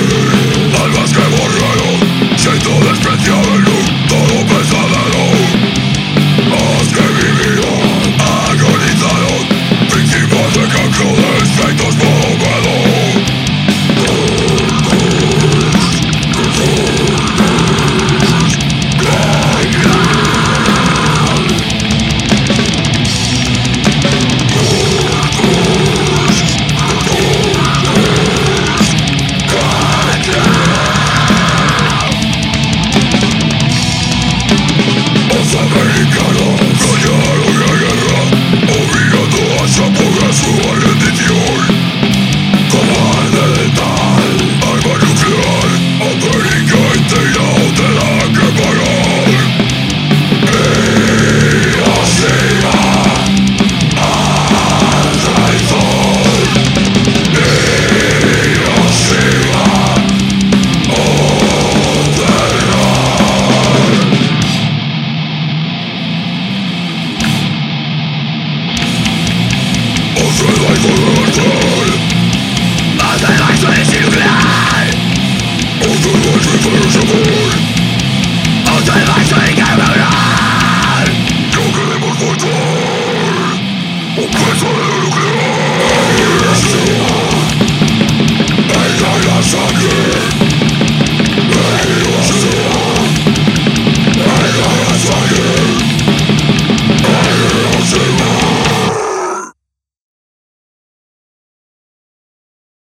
Thank you. Ya ya ya. Oh, gato, a chocar eso, el dedillo. Como arte Sangre!